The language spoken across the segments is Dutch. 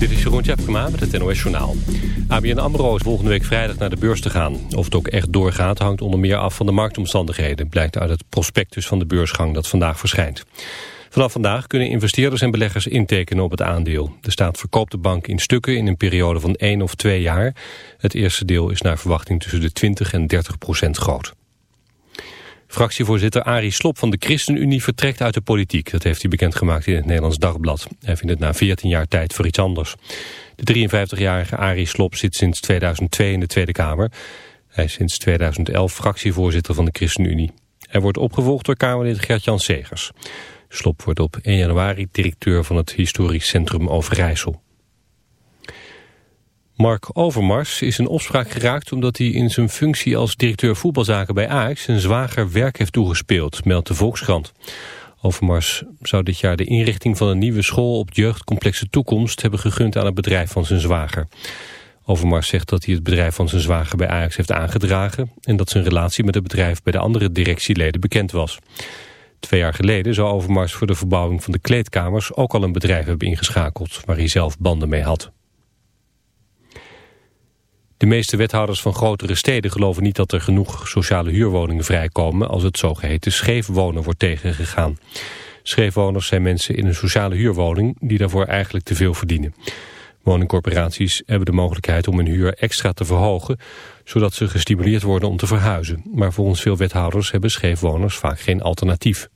Dit is Jeroen Tjepkema met het NOS Journaal. ABN AMRO is volgende week vrijdag naar de beurs te gaan. Of het ook echt doorgaat hangt onder meer af van de marktomstandigheden... blijkt uit het prospectus van de beursgang dat vandaag verschijnt. Vanaf vandaag kunnen investeerders en beleggers intekenen op het aandeel. De staat verkoopt de bank in stukken in een periode van één of twee jaar. Het eerste deel is naar verwachting tussen de 20 en 30 procent groot. Fractievoorzitter Arie Slop van de ChristenUnie vertrekt uit de politiek. Dat heeft hij bekendgemaakt in het Nederlands Dagblad. Hij vindt het na 14 jaar tijd voor iets anders. De 53-jarige Arie Slop zit sinds 2002 in de Tweede Kamer. Hij is sinds 2011 fractievoorzitter van de ChristenUnie. Hij wordt opgevolgd door Kamerlid Gert-Jan Segers. Slop wordt op 1 januari directeur van het historisch centrum Overijssel. Mark Overmars is in opspraak geraakt omdat hij in zijn functie als directeur voetbalzaken bij Ajax zijn zwager werk heeft toegespeeld, meldt de Volkskrant. Overmars zou dit jaar de inrichting van een nieuwe school op jeugdcomplexe toekomst hebben gegund aan het bedrijf van zijn zwager. Overmars zegt dat hij het bedrijf van zijn zwager bij Ajax heeft aangedragen en dat zijn relatie met het bedrijf bij de andere directieleden bekend was. Twee jaar geleden zou Overmars voor de verbouwing van de kleedkamers ook al een bedrijf hebben ingeschakeld waar hij zelf banden mee had. De meeste wethouders van grotere steden geloven niet dat er genoeg sociale huurwoningen vrijkomen als het zogeheten scheefwonen wordt tegengegaan. Scheefwoners zijn mensen in een sociale huurwoning die daarvoor eigenlijk te veel verdienen. Woningcorporaties hebben de mogelijkheid om hun huur extra te verhogen, zodat ze gestimuleerd worden om te verhuizen. Maar volgens veel wethouders hebben scheefwoners vaak geen alternatief.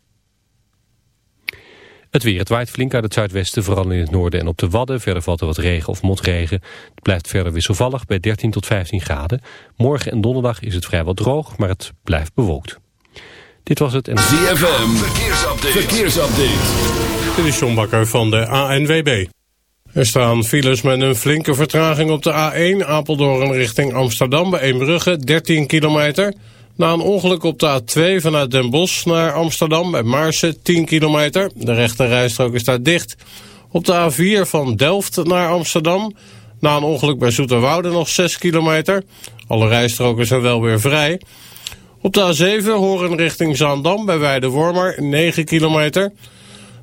Het weer, het waait flink uit het zuidwesten, vooral in het noorden en op de Wadden. Verder valt er wat regen of motregen. Het blijft verder wisselvallig bij 13 tot 15 graden. Morgen en donderdag is het vrijwel droog, maar het blijft bewolkt. Dit was het en... ZFM, verkeersupdate. verkeersupdate. Dit is John Bakker van de ANWB. Er staan files met een flinke vertraging op de A1 Apeldoorn richting Amsterdam bij Eembrugge, 13 kilometer... Na een ongeluk op de A2 vanuit Den Bosch naar Amsterdam bij Maarsen 10 kilometer. De rechte rijstrook is daar dicht. Op de A4 van Delft naar Amsterdam. Na een ongeluk bij Zoeterwoude nog 6 kilometer. Alle rijstroken zijn wel weer vrij. Op de A7 horen richting Zaandam bij Weidewormer 9 kilometer.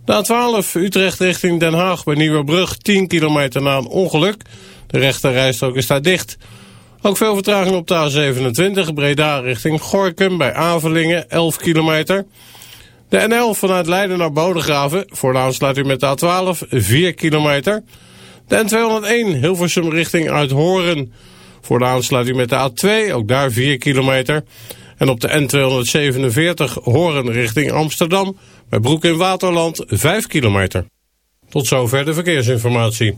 De A12 Utrecht richting Den Haag bij Nieuwebrug 10 kilometer na een ongeluk. De rechte rijstrook is daar dicht. Ook veel vertraging op de A27 Breda richting Gorkum bij Avelingen 11 kilometer. De N11 vanuit Leiden naar Bodegraven voor de aansluiting met de A12 4 kilometer. De N201 Hilversum richting Uithoren voor de aansluiting met de A2 ook daar 4 kilometer. En op de N247 Horen richting Amsterdam bij Broek in Waterland 5 kilometer. Tot zover de verkeersinformatie.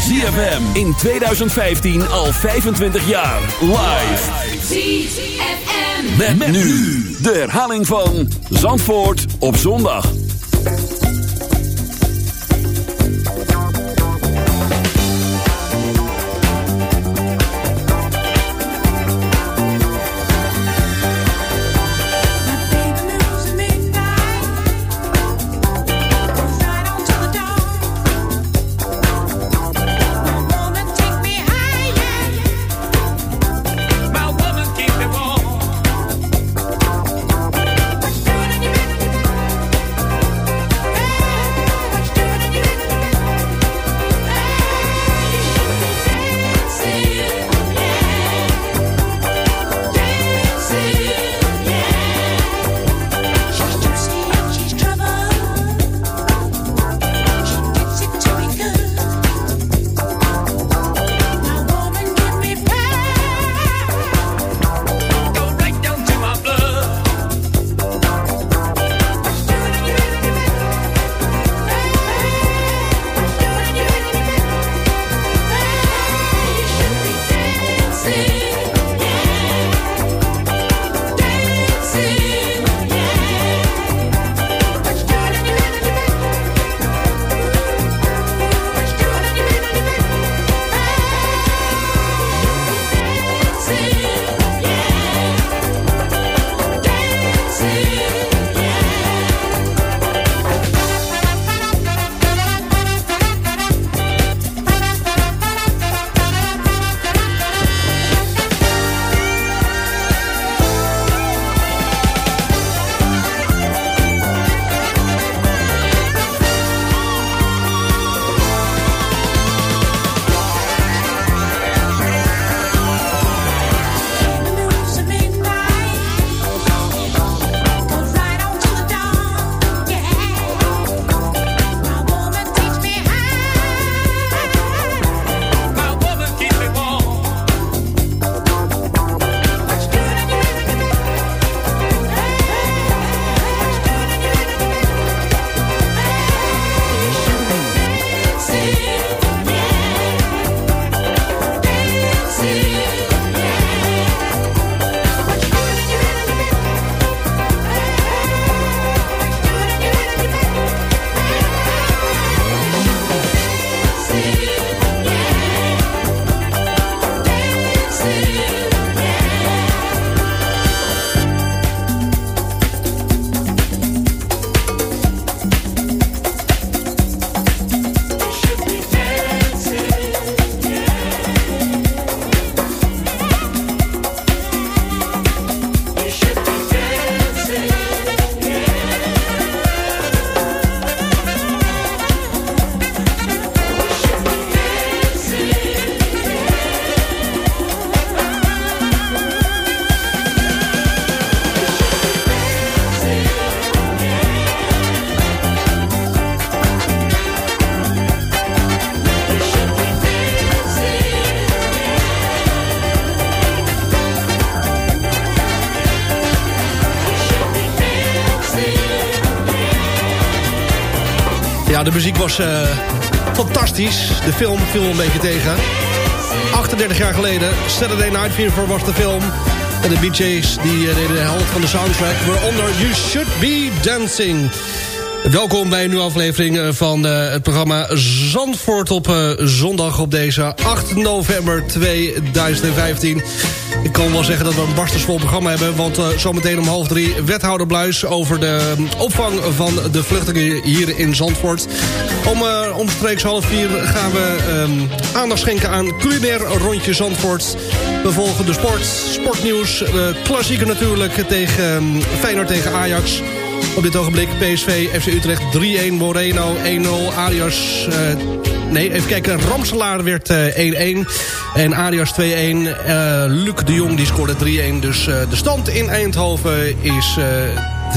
ZFM in 2015 al 25 jaar. Live. ZFM. Met, met nu de herhaling van Zandvoort op zondag. Was uh, fantastisch. De film viel een beetje tegen. 38 jaar geleden, Saturday Night Fever was de film. En de BJ's die uh, deden de helft van de soundtrack. Waaronder You Should Be Dancing. Welkom bij een nieuwe aflevering eh, van het programma Zandvoort op zondag op deze 8 november 2015. Ik kan wel zeggen dat we een barstensvol programma hebben... want uh, zometeen om half drie wethouder Bluis... over de opvang van de vluchtelingen hier in Zandvoort. Om uh, omstreeks half vier gaan we um, aandacht schenken aan culinair rondje Zandvoort. We volgen de sport, sportnieuws, klassieker natuurlijk... tegen um, Feyenoord tegen Ajax... Op dit ogenblik PSV, FC Utrecht 3-1, Moreno 1-0, Arias... Uh, nee, even kijken, Ramselaar werd 1-1 uh, en Arias 2-1. Uh, Luc de Jong die scoorde 3-1, dus uh, de stand in Eindhoven is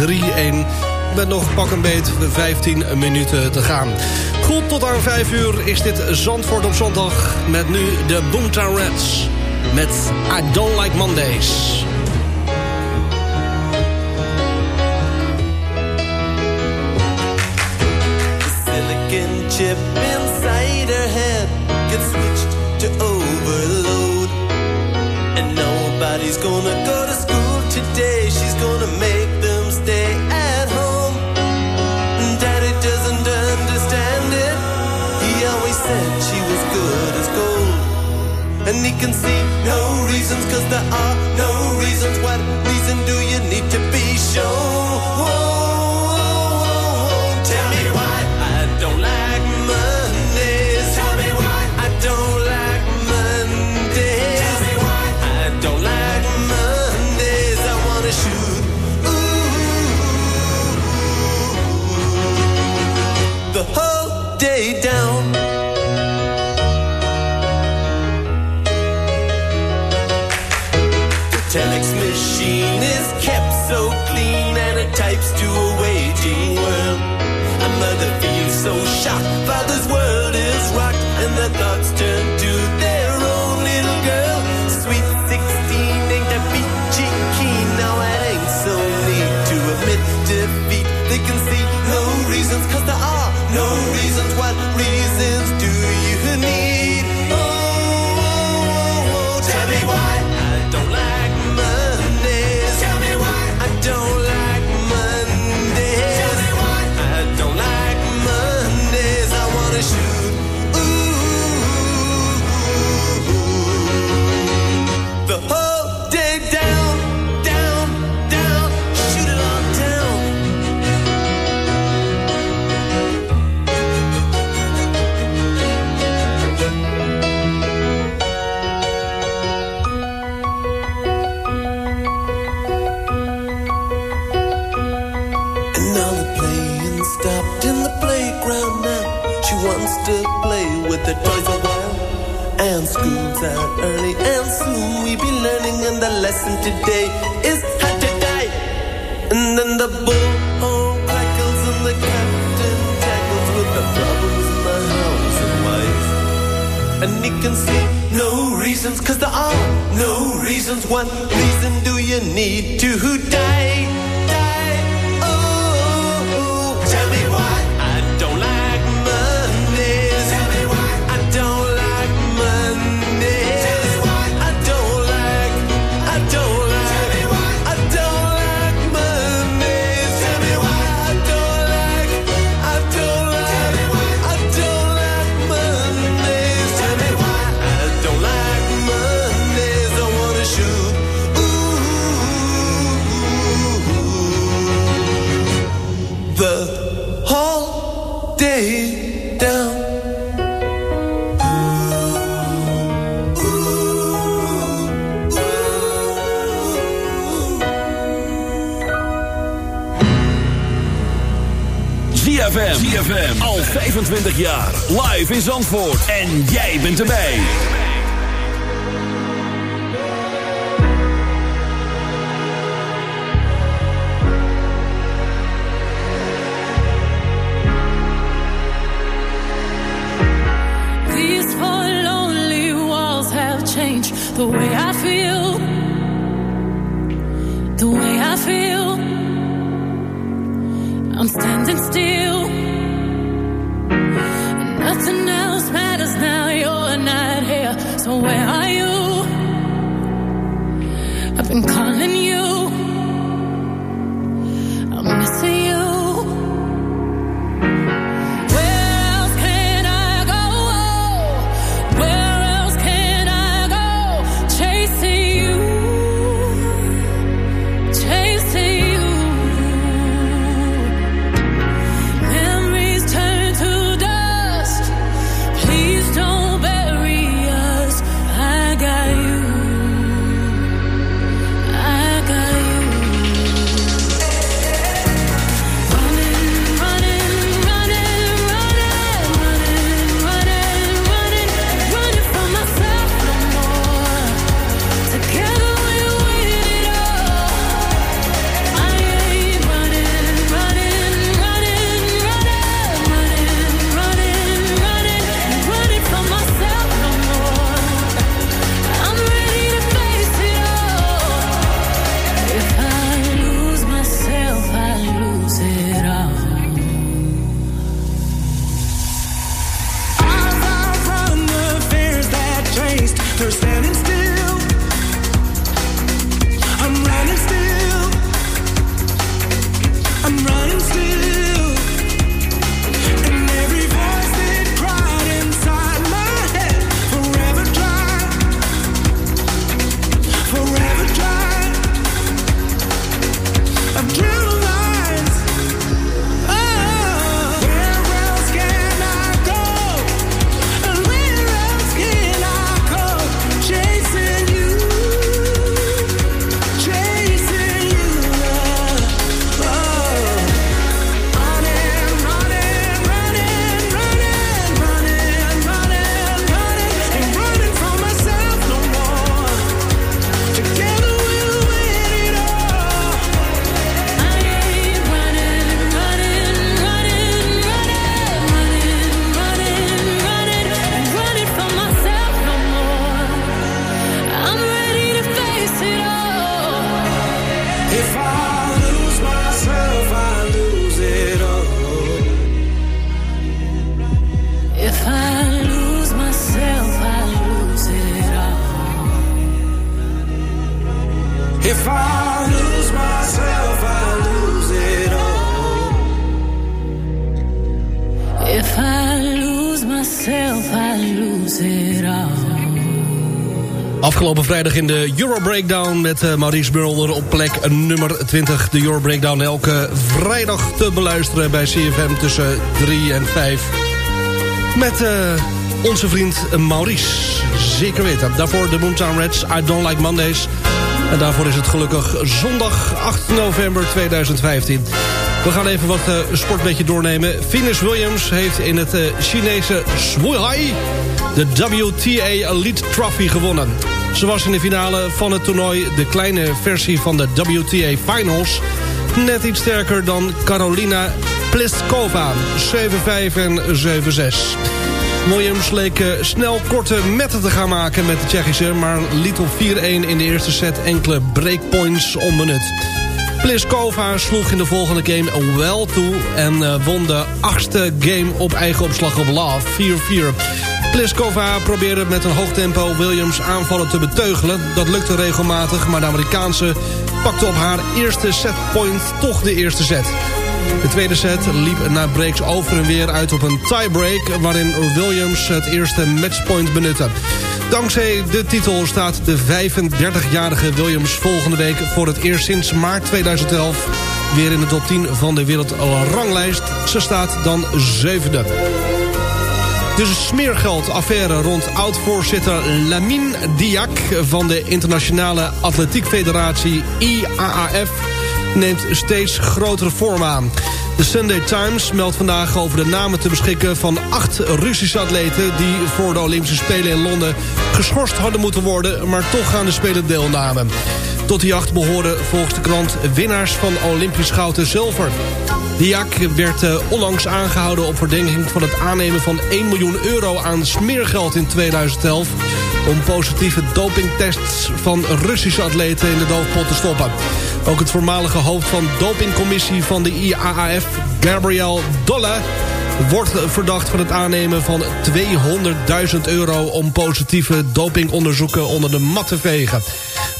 3-1 met nog pak een beet 15 minuten te gaan. Goed, tot aan 5 uur is dit Zandvoort op zondag... met nu de Boomtown Reds met I Don't Like Mondays. chip inside her head gets switched to overload. And nobody's gonna and today is hard to die. And then the bull horn crackles and the captain tackles with the problems of the house and wife. And he can see no reasons, cause there are no reasons. What reason do you need to die? In Zandvoort. En jij bent erbij. These four lonely walls have changed the way I feel. The way I feel. I'm standing still. Vrijdag in de Euro Breakdown met eh, Maurice Mulder op plek nummer 20. De Euro Breakdown elke vrijdag te beluisteren bij CFM tussen 3 en 5. Met eh, onze vriend Maurice. Zeker weten. Daarvoor de Moontown Reds, I Don't Like Mondays. En daarvoor is het gelukkig zondag 8 november 2015. We gaan even wat uh, sportbedje doornemen. Venus Williams heeft in het Chinese Shuai de WTA Elite Trophy gewonnen. Ze was in de finale van het toernooi de kleine versie van de WTA Finals... net iets sterker dan Carolina Pliskova, 7-5 en 7-6. Williams leek uh, snel korte metten te gaan maken met de Tsjechische... maar liet op 4-1 in de eerste set enkele breakpoints onbenut. Pliskova sloeg in de volgende game wel toe... en uh, won de achtste game op eigen opslag op love, 4-4. Pliskova probeerde met een hoog tempo Williams aanvallen te beteugelen. Dat lukte regelmatig, maar de Amerikaanse pakte op haar eerste setpoint toch de eerste set. De tweede set liep na breaks over en weer uit op een tiebreak... waarin Williams het eerste matchpoint benutte. Dankzij de titel staat de 35-jarige Williams volgende week... voor het eerst sinds maart 2011 weer in de top 10 van de wereldranglijst. Ze staat dan zevende. De smeergeldaffaire rond oud-voorzitter Lamine Diak... van de Internationale Atletiek Federatie IAAF... neemt steeds grotere vorm aan. De Sunday Times meldt vandaag over de namen te beschikken... van acht Russische atleten die voor de Olympische Spelen in Londen... geschorst hadden moeten worden, maar toch aan de Spelen deelnamen. Tot die acht behoren volgens de krant winnaars van Olympisch goud en zilver. Diak werd uh, onlangs aangehouden op verdenking van het aannemen van 1 miljoen euro aan smeergeld in 2011 om positieve dopingtests van Russische atleten in de doofpot te stoppen. Ook het voormalige hoofd van dopingcommissie van de IAAF, Gabriel Dolle, wordt verdacht van het aannemen van 200.000 euro... om positieve dopingonderzoeken onder de mat te vegen.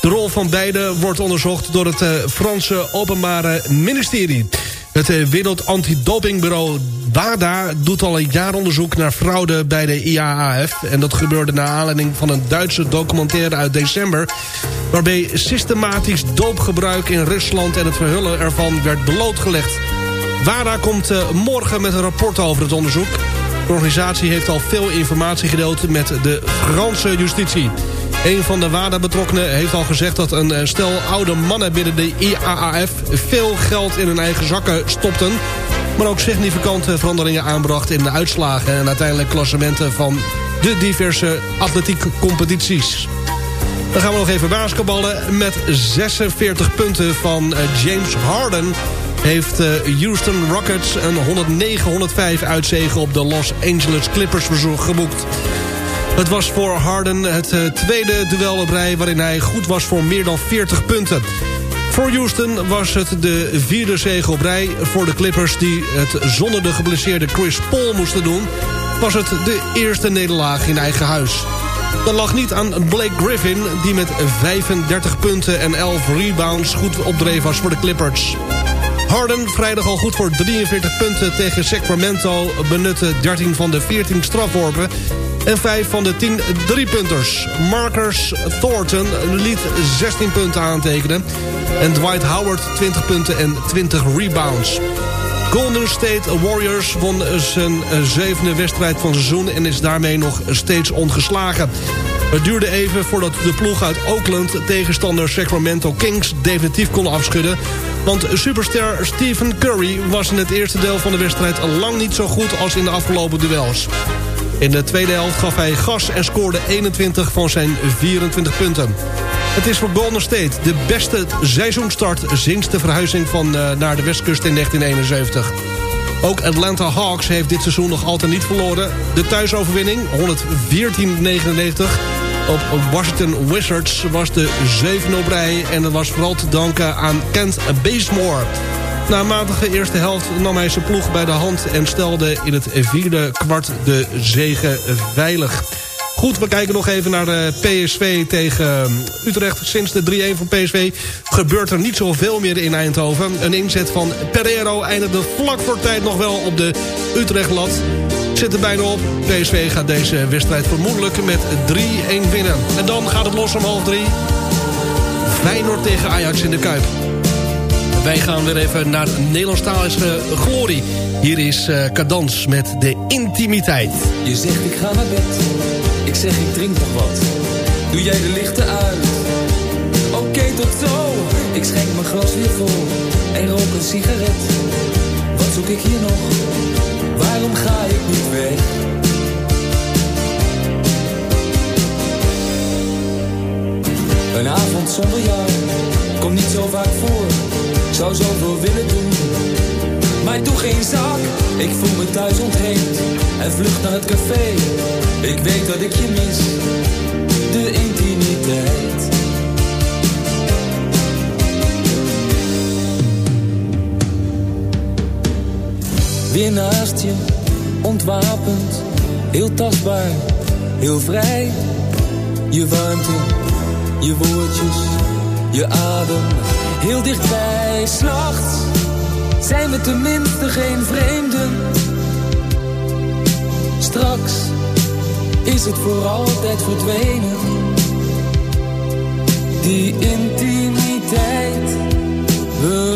De rol van beide wordt onderzocht door het eh, Franse Openbare Ministerie. Het eh, Wereld Antidopingbureau WADA doet al een jaar onderzoek naar fraude bij de IAAF. En dat gebeurde naar aanleiding van een Duitse documentaire uit december... waarbij systematisch doopgebruik in Rusland en het verhullen ervan werd blootgelegd. WADA komt eh, morgen met een rapport over het onderzoek. De organisatie heeft al veel informatie gedeeld met de Franse justitie. Een van de WADA-betrokkenen heeft al gezegd dat een eh, stel oude mannen binnen de IAAF veel geld in hun eigen zakken stopten. Maar ook significante veranderingen aanbracht in de uitslagen en uiteindelijk klassementen van de diverse atletiekcompetities. Dan gaan we nog even basketballen. Met 46 punten van eh, James Harden heeft eh, Houston Rockets een 109-105 uitzegen op de Los Angeles Clippers geboekt. Het was voor Harden het eh, tweede duel op rij... waarin hij goed was voor meer dan 40 punten. Voor Houston was het de vierde zege op rij. Voor de Clippers die het zonder de geblesseerde Chris Paul moesten doen... was het de eerste nederlaag in eigen huis. Dat lag niet aan Blake Griffin... die met 35 punten en 11 rebounds goed opdreef was voor de Clippers. Harden vrijdag al goed voor 43 punten tegen Sacramento... benutte 13 van de 14 strafworpen en 5 van de 10 driepunters. Marcus Thornton liet 16 punten aantekenen. En Dwight Howard 20 punten en 20 rebounds. Golden State Warriors won zijn zevende wedstrijd van seizoen... en is daarmee nog steeds ongeslagen. Het duurde even voordat de ploeg uit Oakland... tegenstander Sacramento Kings definitief kon afschudden... want superster Stephen Curry was in het eerste deel van de wedstrijd... lang niet zo goed als in de afgelopen duels. In de tweede helft gaf hij gas en scoorde 21 van zijn 24 punten. Het is voor Golden State de beste seizoenstart sinds de verhuizing van, uh, naar de westkust in 1971. Ook Atlanta Hawks heeft dit seizoen nog altijd niet verloren. De thuisoverwinning, 114-99 op Washington Wizards, was de 7 op rij... en dat was vooral te danken aan Kent Bazemore... Na een matige eerste helft nam hij zijn ploeg bij de hand... en stelde in het vierde kwart de zegen veilig. Goed, we kijken nog even naar de PSV tegen Utrecht. Sinds de 3-1 van PSV gebeurt er niet zoveel meer in Eindhoven. Een inzet van Pereiro eindigde vlak voor tijd nog wel op de Utrecht-lat. Zit er bijna op. PSV gaat deze wedstrijd vermoedelijk met 3-1 winnen. En dan gaat het los om half drie. Feyenoord tegen Ajax in de Kuip. Wij gaan weer even naar Nederlandstalige glorie. Hier is uh, Cadans met de intimiteit. Je zegt ik ga naar bed. Ik zeg ik drink nog wat. Doe jij de lichten uit? Oké, okay, tot zo. Ik schenk mijn glas weer vol. En rook een sigaret. Wat zoek ik hier nog? Waarom ga ik niet weg? Een avond zonder jou komt niet zo vaak voor zou zoveel willen doen. Maar doe geen zak, ik voel me thuis ontheemd. En vlucht naar het café, ik weet dat ik je mis. De intimiteit. Weer naast je, ontwapend, heel tastbaar, heel vrij. Je warmte, je woordjes, je adem heel dichtbij. S'nachts zijn we tenminste geen vreemden. Straks is het voor altijd verdwenen. Die intimiteit, we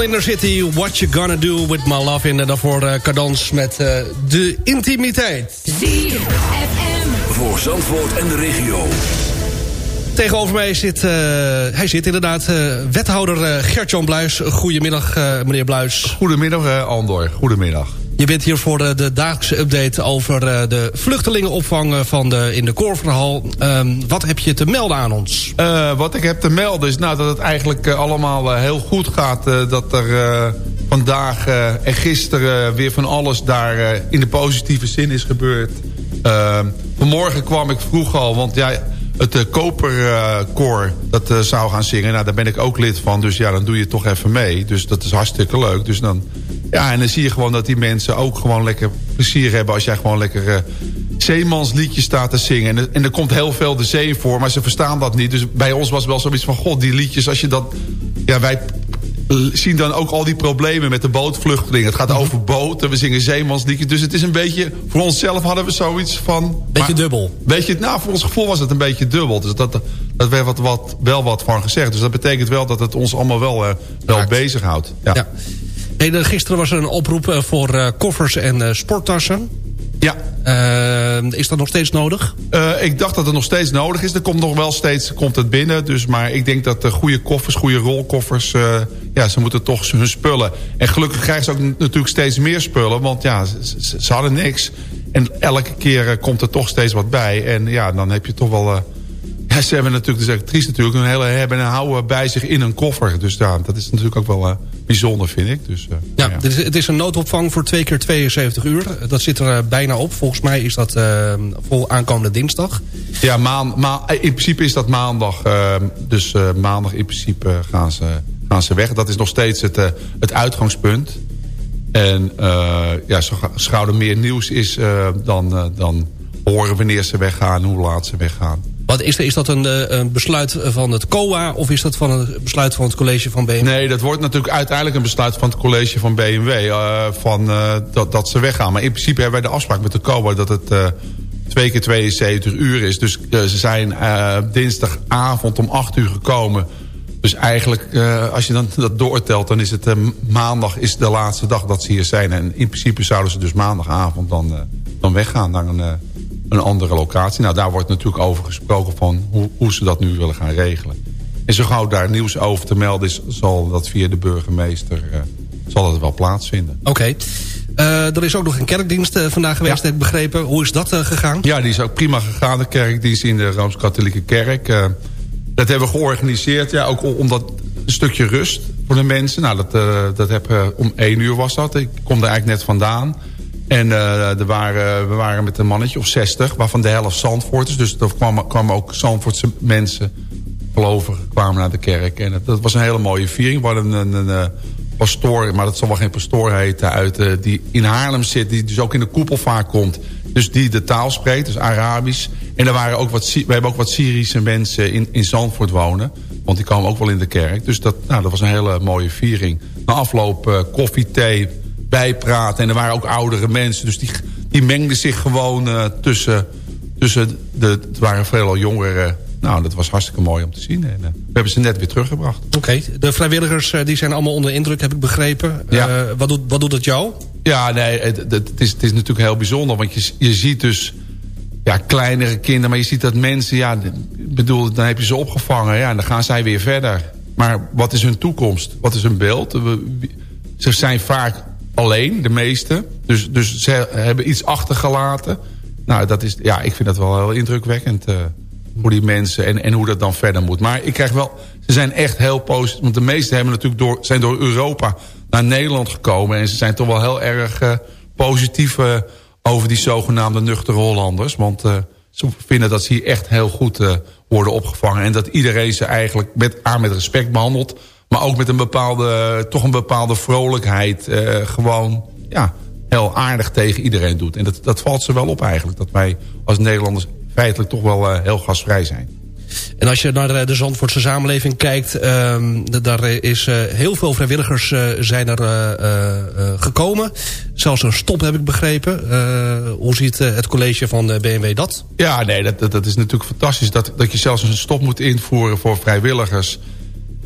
In the City, What You Gonna Do With My Love In. En daarvoor uh, met eh, de intimiteit. ZFM. Voor Zandvoort en de regio. Tegenover mij zit, eh, hij zit inderdaad, uh, wethouder Gertjan Bluis. Goedemiddag, meneer Bluis. Goedemiddag, Andor. Goedemiddag. Je bent hier voor de, de dagelijkse update over eh, de vluchtelingenopvang eh, van de, in de Korverhal. Ehm, wat heb je te melden aan ons? Eh, wat ik heb te melden is nou, dat het eigenlijk eh, allemaal eh, heel goed gaat. eh, dat er eh, vandaag eh, en gisteren weer van alles daar eh, in de positieve zin is gebeurd. Ehm, vanmorgen kwam ik vroeg al, want ja, het koperkoor dat eh, zou gaan zingen. Nou, daar ben ik ook lid van, dus ja, dan doe je toch even mee. Dus dat is hartstikke leuk. Dus dan, ja, en dan zie je gewoon dat die mensen ook gewoon lekker plezier hebben... als jij gewoon lekker eh, zeemansliedjes staat te zingen. En, er- en er komt heel veel de zee voor, maar ze verstaan dat niet. Dus bij ons was wel zoiets van, god, die liedjes, als je dat... Ja, wij zien dan ook al die problemen met de bootvluchtelingen. Het gaat over boten, we zingen zeemansliedjes. Dus het is een beetje, voor onszelf hadden we zoiets van... Beetje dubbel. Beetje, nou, voor ons gevoel was het een beetje dubbel. Dus dat, dat werd wat, wat, wel wat van gezegd. Dus dat betekent wel dat het ons allemaal wel, eh, wel bezighoudt. Ja. Ja. Hey, gisteren was er een oproep eh, voor eh, koffers en eh, sporttassen. Ja. Is dat nog steeds nodig? Ik dacht dat het nog steeds nodig is. Er komt nog wel steeds komt het binnen. Dus, maar ik denk dat de goede koffers, goede rolkoffers... ja, ze moeten toch hun spullen. En gelukkig krijgen ze ook natuurlijk steeds meer spullen. Want ja, ze, ze- hadden niks. En elke keer komt er toch steeds wat bij. En ja, dan heb je toch wel... eh, ja, ze hebben natuurlijk, de secretrice natuurlijk... een hele hebben en houden bij zich in een koffer. Dus ja, dat is natuurlijk ook wel eh, bijzonder, vind ik. Dus, eh, Ja, dit is- het is een noodopvang voor twee keer 72 uur. Dat zit er eh, bijna op. Volgens mij is dat eh, vol aankomende dinsdag. Ja, maan, ma- in principe is dat maandag. eh, dus eh, maandag in principe gaan ze, gaan ze weg. Dat is nog steeds het, eh, het uitgangspunt. En eh, ja, zo ga- als er meer nieuws is, eh, dan, eh, dan horen wanneer ze weggaan, hoe laat ze weggaan. Wat is, is dat een, eh, een besluit van het COA of is dat van een besluit van het college van BMW? Nee, dat wordt natuurlijk uiteindelijk een besluit van het college van BMW... eh, van, eh, dat, dat ze weggaan. Maar in principe hebben wij de afspraak met de COA... dat het eh, twee keer 72 uur is. Dus ze zijn dinsdagavond om 8 uur gekomen. Dus eigenlijk, als je dan dat doortelt... dan is het maandag is de laatste dag dat ze hier zijn. En in principe zouden ze dus maandagavond dan, dan weggaan... naar een, een andere locatie. Nou, daar wordt natuurlijk over gesproken van hoe, hoe ze dat nu willen gaan regelen. En zo gauw daar nieuws over te melden is... zal dat via de burgemeester eh, zal dat wel plaatsvinden. Oké. Eh, er is ook nog een kerkdienst eh, vandaag geweest, heb ik begrepen. Hoe is dat gegaan? Ja, die is ook prima gegaan, de kerkdienst in de Rooms-Katholieke Kerk. Dat hebben we georganiseerd, ja, ook om- omdat een stukje rust voor de mensen. Nou, dat, dat heb, om één uur was dat. Ik kom er eigenlijk net vandaan. En eh, er waren, we waren met een mannetje of zestig, waarvan de helft Zandvoorters. Dus er kwamen, kwamen ook Zandvoortse mensen, gelovigen, kwamen naar de kerk. En dat, was een hele mooie viering. We hadden een, een, eh, pastoor, maar dat zal wel geen pastoor heten... Uit, eh, die in Haarlem zit, die dus ook in de koepel vaak komt. Dus die de taal spreekt, dus Arabisch. En er waren ook wat, we hebben ook wat Syrische mensen in, in Zandvoort wonen. Want die komen ook wel in de kerk. Dus dat, nou, dat was een hele mooie viering. Na afloop koffie, thee, bijpraten. En er waren ook oudere mensen. Dus die, die mengden zich gewoon eh, tussen, tussen de... Het waren veelal jongeren. Nou, dat was hartstikke mooi om te zien. En, eh, we hebben ze net weer teruggebracht. Oké, de vrijwilligers eh, die zijn allemaal onder indruk, heb ik begrepen. Ja. Wat, doet, wat doet het jou? Ja, nee, het, het, is, het is natuurlijk heel bijzonder. Want je, je ziet dus ja, kleinere kinderen. Maar je ziet dat mensen, ja, ik bedoel, dan heb je ze opgevangen. Ja, en dan gaan zij weer verder. Maar wat is hun toekomst? Wat is hun beeld? Ze zijn vaak alleen, de meeste. Dus, dus ze hebben iets achtergelaten. Nou, dat is, ja, ik vind dat wel heel indrukwekkend. eh voor die mensen en, en hoe dat dan verder moet. Maar ik krijg wel, ze zijn echt heel positief. Want de meesten hebben natuurlijk door, zijn door Europa naar Nederland gekomen. En ze zijn toch wel heel erg eh, positief eh, over die zogenaamde nuchtere Hollanders. Want ze vinden dat ze hier echt heel goed worden opgevangen. En dat iedereen ze eigenlijk met, aan met respect behandelt. Maar ook met een bepaalde, toch een bepaalde vrolijkheid. eh, gewoon, ja, heel aardig tegen iedereen doet. En dat, dat valt ze wel op eigenlijk. Dat wij als Nederlanders feitelijk toch wel eh, heel gastvrij zijn. En als je naar eh, de Zandvoortse samenleving kijkt... ehm, daar is heel veel vrijwilligers zijn er gekomen. Zelfs een stop heb ik begrepen. Hoe ziet het college van de BMW dat? Ja, nee, dat, dat, dat is natuurlijk fantastisch. Dat, dat je zelfs een stop moet invoeren voor vrijwilligers.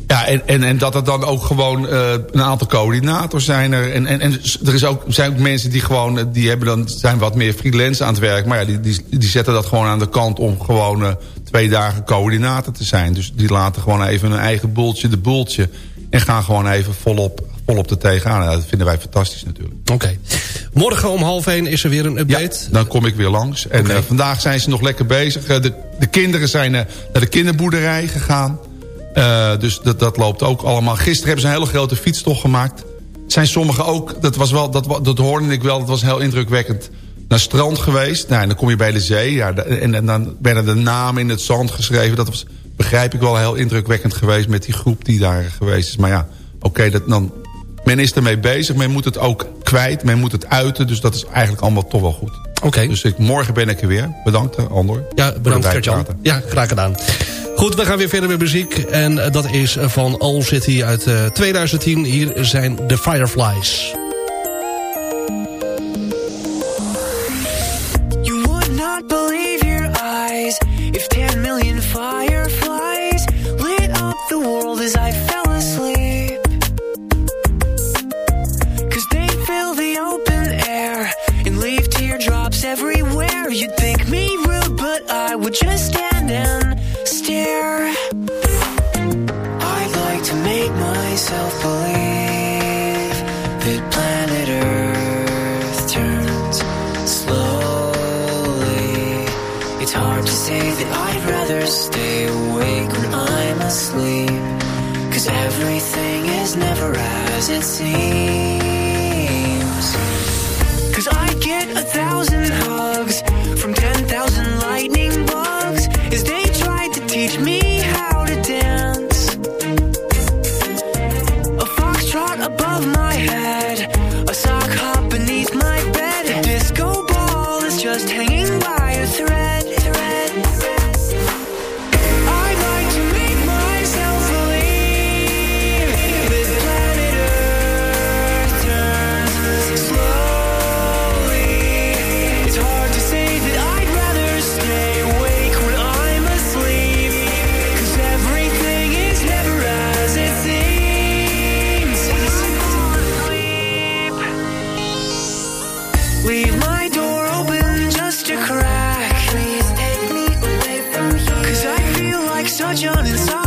Ja, en, en, en, dat er dan ook gewoon eh, een aantal coördinators zijn er. En, en, en er is ook, zijn ook mensen die gewoon, eh, die hebben dan, zijn wat meer freelance aan het werk. Maar ja, die, die, die zetten dat gewoon aan de kant om gewoon eh, twee dagen coördinator te zijn. Dus die laten gewoon even hun eigen boeltje de boeltje. En gaan gewoon even volop, volop er tegenaan. Dat vinden wij fantastisch natuurlijk. Oké. Morgen om half één is er weer een update. Dan kom ik weer langs. En vandaag zijn ze nog lekker bezig. de, de kinderen zijn naar de kinderboerderij gegaan. Eh, dus dat, dat loopt ook allemaal. Gisteren hebben ze een hele grote fietstocht gemaakt. Zijn sommigen ook, dat, was wel, dat, dat hoorde ik wel, dat was heel indrukwekkend. Naar strand geweest, nou, en dan kom je bij de zee. Ja, en, en dan werden de namen in het zand geschreven. Dat was, begrijp ik wel, heel indrukwekkend geweest met die groep die daar geweest is. Maar ja, oké, dat dan men is ermee bezig, men moet het ook kwijt, men moet het uiten. Dus dat is eigenlijk allemaal toch wel goed. Oké. Dus ik, morgen ben ik er weer. Bedankt, eh, Andor. Ja, bedankt, Ja, graag gedaan. Goed, we gaan weer verder met muziek. En eh, dat is eh, van All City uit eh, 2010. Hier zijn de Fireflies. fortune inside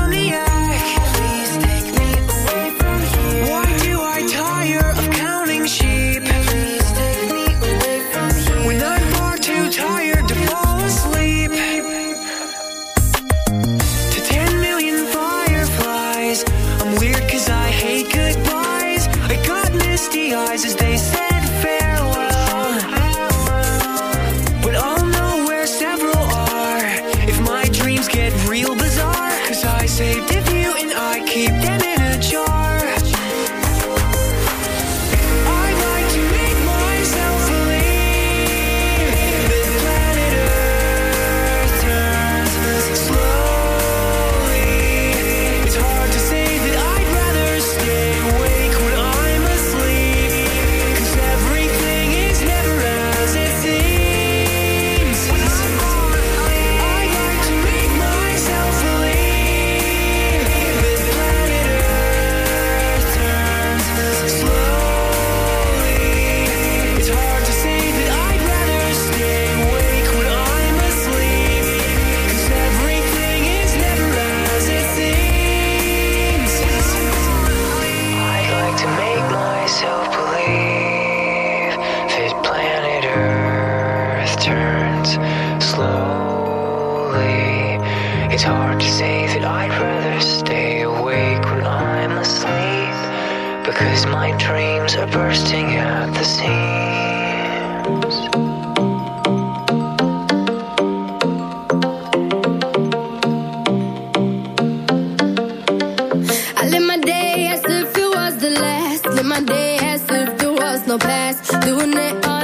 fast, doing it all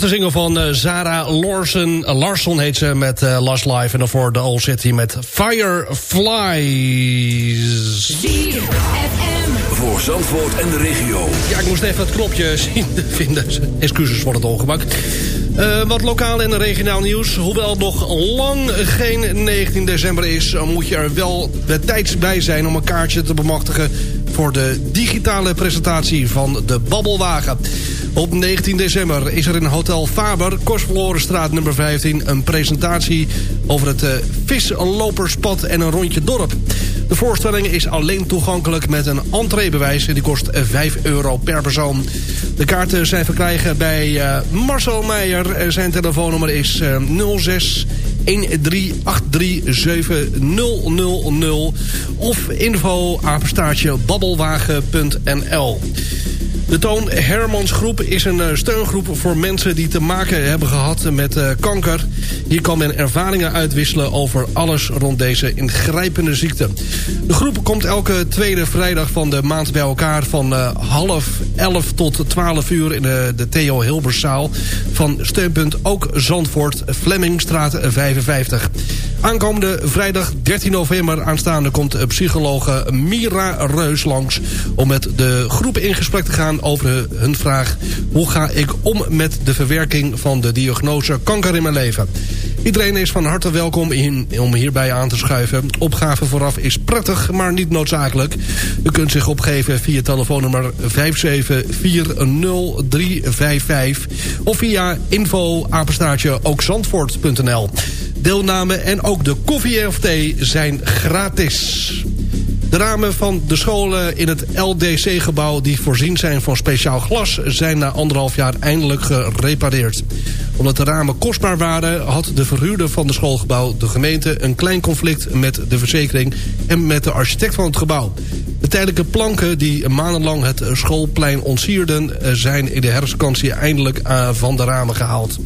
was de single van eh, Zara Larson. Uh, Larson heet ze met eh, Last Life. En daarvoor de Old City met Fireflies. Voor Zandvoort en de regio. Ja, ik moest even het knopje zien te vinden. Excuses voor het ongemak. Eh, wat lokaal en regionaal nieuws. Hoewel nog lang geen 19 december is... moet je er wel de tijds bij zijn om een kaartje te bemachtigen... voor de digitale presentatie van de Babbelwagen. Op 19 december is er in Hotel Faber, Kostverlorenstraat nummer 15... een presentatie over het uh, visloperspad en een rondje dorp. De voorstelling is alleen toegankelijk met een entreebewijs... en die kost 5 euro per persoon. De kaarten zijn verkrijgen bij uh, Marcel Meijer. Zijn telefoonnummer is uh, 06 1383700 of info apenstaartje babbelwagen.nl. De Toon Hermans Groep is een steungroep voor mensen die te maken hebben gehad met uh, kanker. Hier kan men ervaringen uitwisselen over alles rond deze ingrijpende ziekte. De groep komt elke tweede vrijdag van de maand bij elkaar van uh, half elf tot twaalf uur in de, de Theo Hilberszaal van steunpunt Ook Zandvoort, Flemmingstraat 55. Aankomende vrijdag 13 november aanstaande komt psychologe Mira Reus langs... om met de groep in gesprek te gaan over hun vraag... hoe ga ik om met de verwerking van de diagnose kanker in mijn leven? Iedereen is van harte welkom in, om hierbij aan te schuiven. Opgave vooraf is prettig, maar niet noodzakelijk. U kunt zich opgeven via telefoonnummer 5740355... of via info. Deelname en ook de koffie of thee zijn gratis. De ramen van de scholen in het LDC-gebouw... die voorzien zijn van speciaal glas... zijn na anderhalf jaar eindelijk gerepareerd. Omdat de ramen kostbaar waren... had de verhuurder van het schoolgebouw, de gemeente... een klein conflict met de verzekering... en met de architect van het gebouw. De tijdelijke planken die maandenlang het schoolplein ontsierden... zijn in de herfstvakantie eindelijk van de ramen gehaald.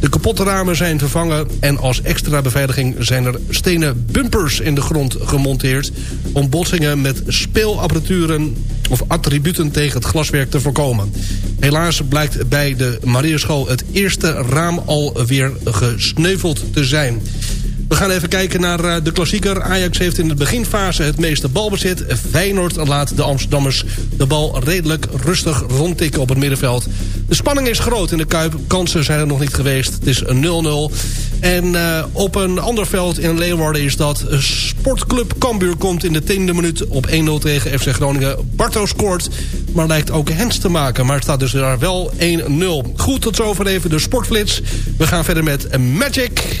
De kapotte ramen zijn vervangen... en als extra beveiliging zijn er stenen bumpers in de grond gemonteerd... om botsingen met speelapparaturen of attributen tegen het glaswerk te voorkomen. Helaas blijkt bij de Marieschool het eerste raam alweer gesneuveld te zijn. We gaan even kijken naar uh, de klassieker. Ajax heeft in de beginfase het meeste balbezit. Feyenoord laat de Amsterdammers de bal redelijk rustig rondtikken op het middenveld. De spanning is groot in de Kuip. Kansen zijn er nog niet geweest. Het is een 0-0. En uh, op een ander veld in Leeuwarden is dat Sportclub Cambuur komt in de tiende minuut op 1-0 tegen FC Groningen. Barto scoort, maar lijkt ook Hens te maken. Maar staat dus daar wel 1-0. Goed, tot zover even de sportflits. We gaan verder met Magic.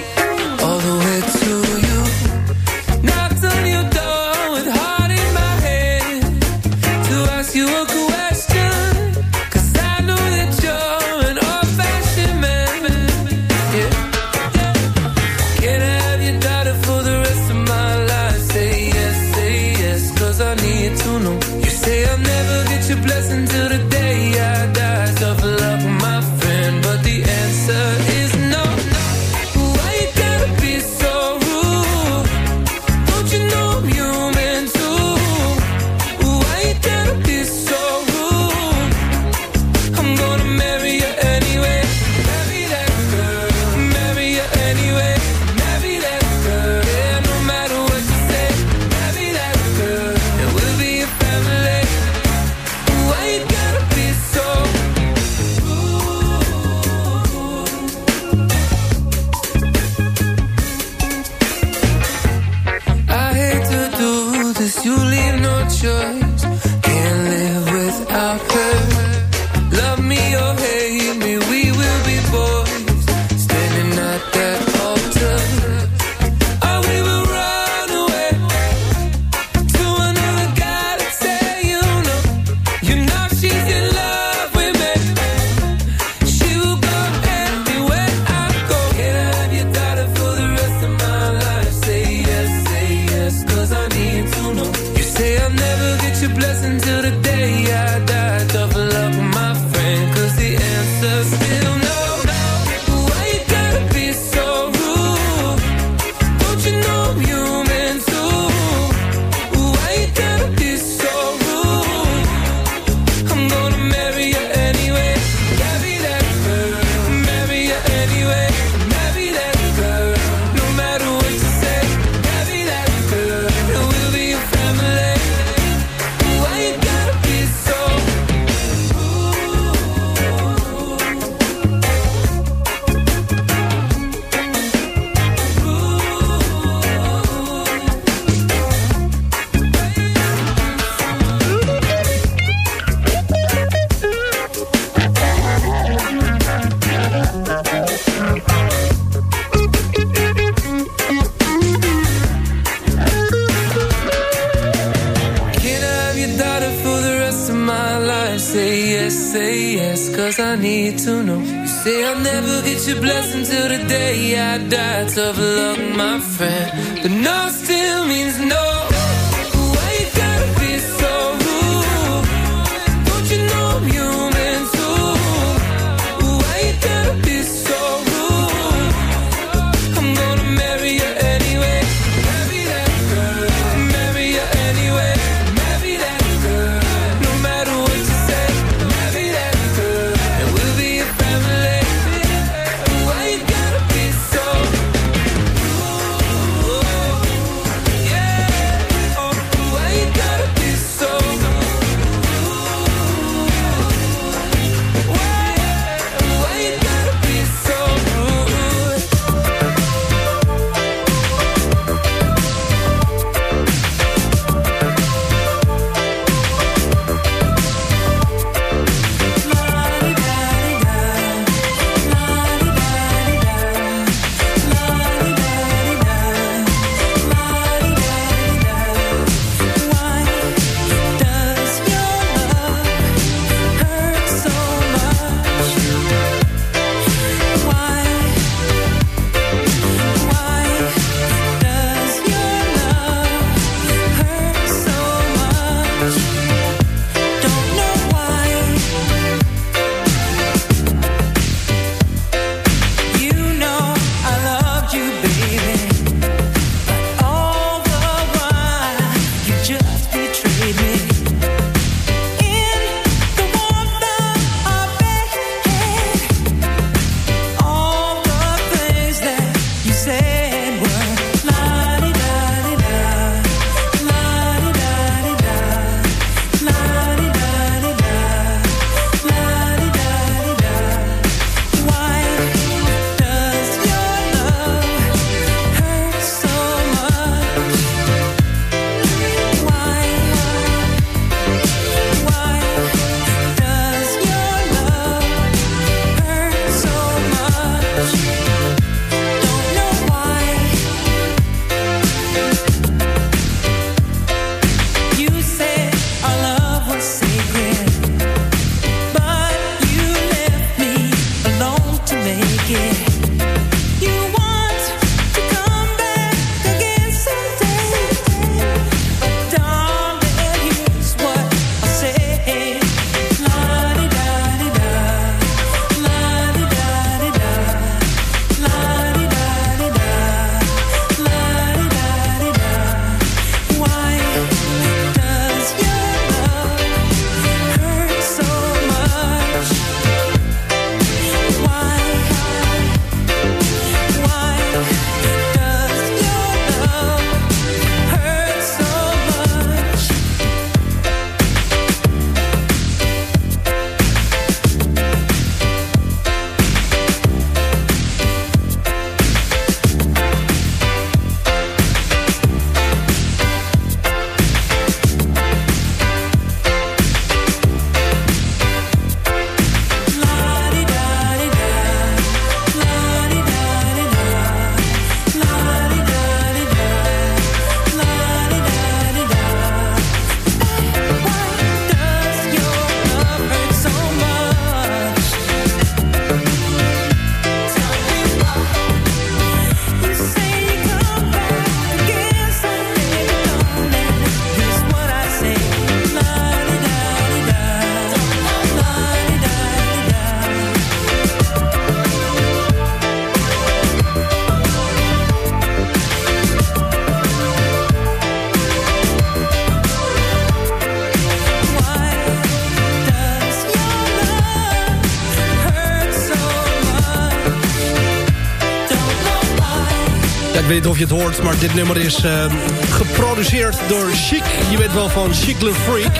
ik weet niet of je het hoort, maar dit nummer is eh, geproduceerd door Chic. Je weet wel van Chic Le Freak.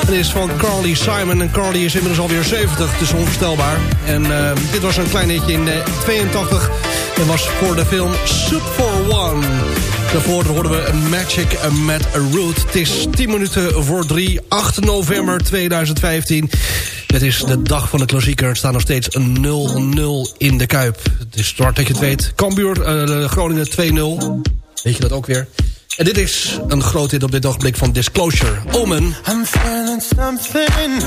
Het is van Carly Simon. En Carly is inmiddels alweer 70, dus onvoorstelbaar. En eh, dit was een klein hitje in eh, 82. En was voor de film Soup for One. Daarvoor hoorden we Magic met Root. Het is 10 minuten voor 3, 8 november 2015. Het is de dag van de klassieker. Er staat nog steeds een 0-0 in de Kuip. Het is zwart dat je het weet. Cambuur, uh, Groningen 2-0. Weet je dat ook weer? En dit is een groot hit op dit ogenblik van Disclosure. Omen. I'm feeling something,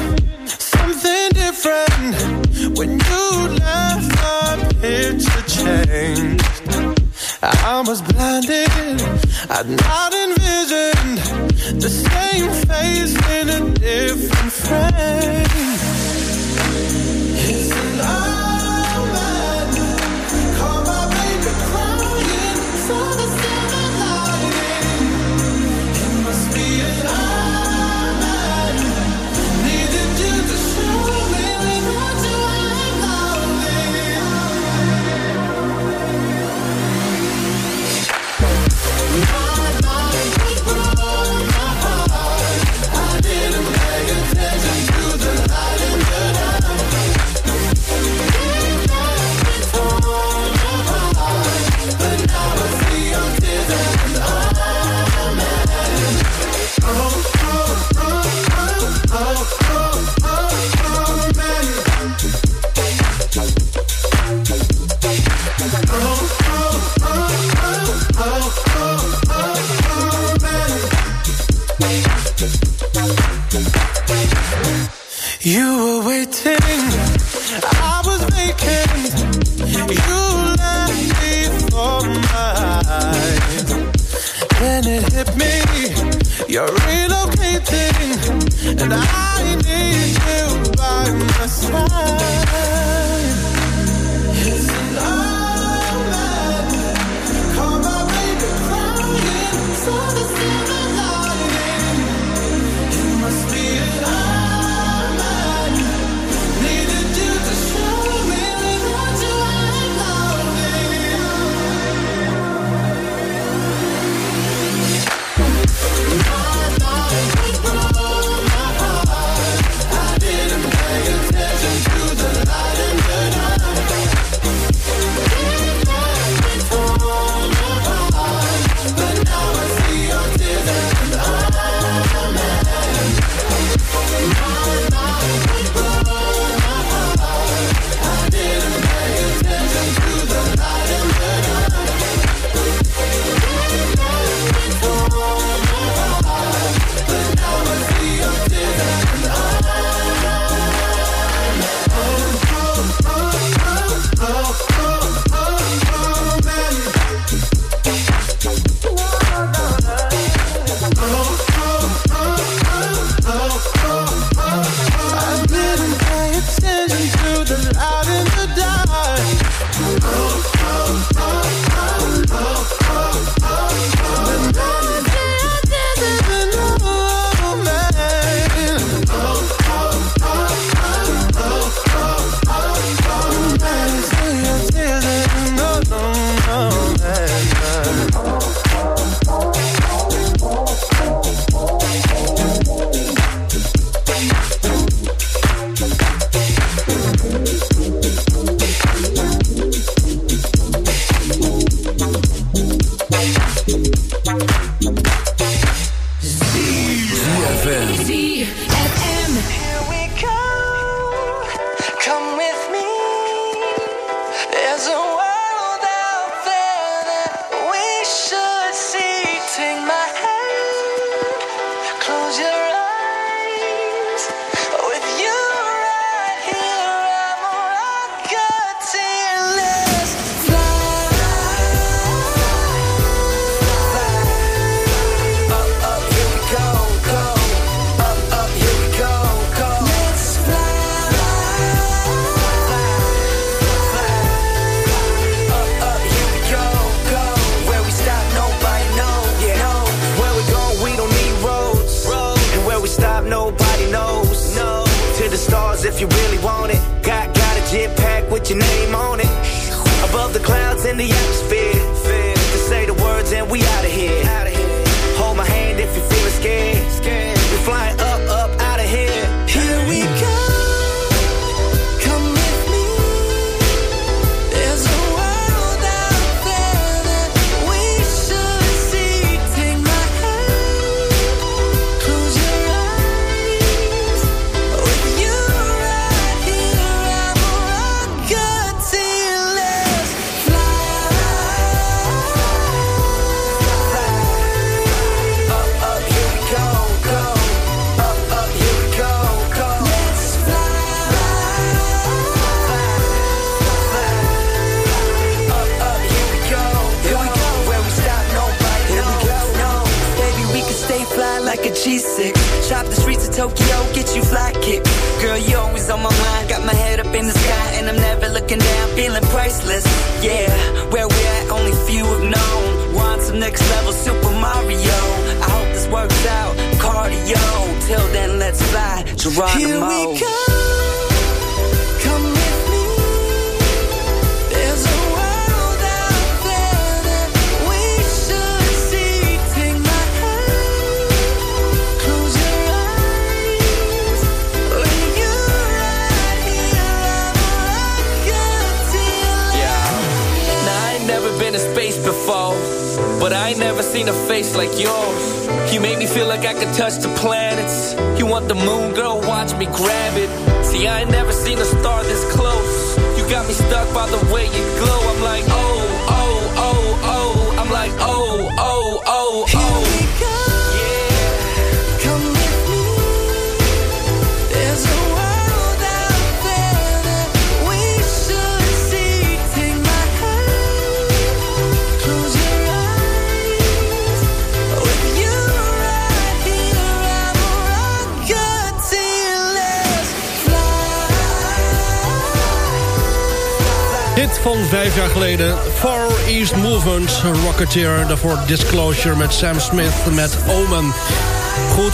something different. When you left, my picture changed. I was blinded, I'd not envisioned. The same face in a different frame. You were waiting, I was making you left me for mine. Then it hit me, you're relocating, and I need you by my side. It's love. Puppeteer. Daarvoor Disclosure met Sam Smith met Omen. Goed.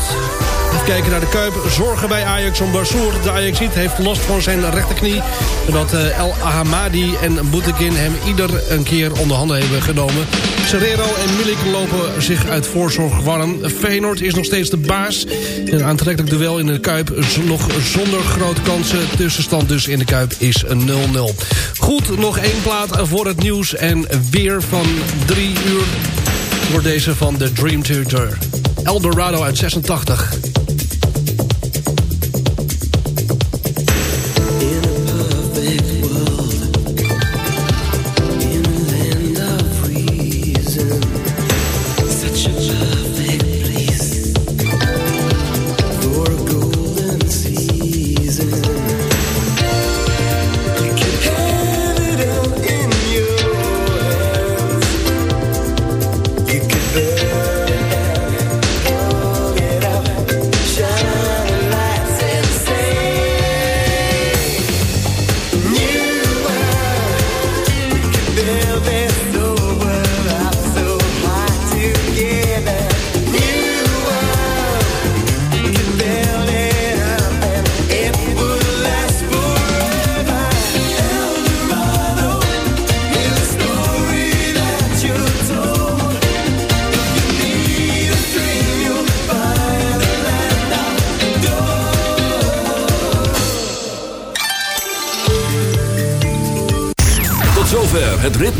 Even kijken naar de Kuip. Zorgen bij Ajax om Barsoer. De Ajaxiet heeft last van zijn rechterknie. Zodat eh, El Ahamadi en Boetekin hem ieder een keer onder handen hebben genomen. Serrero en Milik lopen zich uit voorzorg warm. Feyenoord is nog steeds de baas. Een aantrekkelijk duel in de Kuip. Nog zonder grote kansen. Tussenstand dus in de Kuip is 0-0. Goed, nog één plaat voor het nieuws. En weer van drie uur wordt deze van de Dream Tutor. Eldorado uit 86.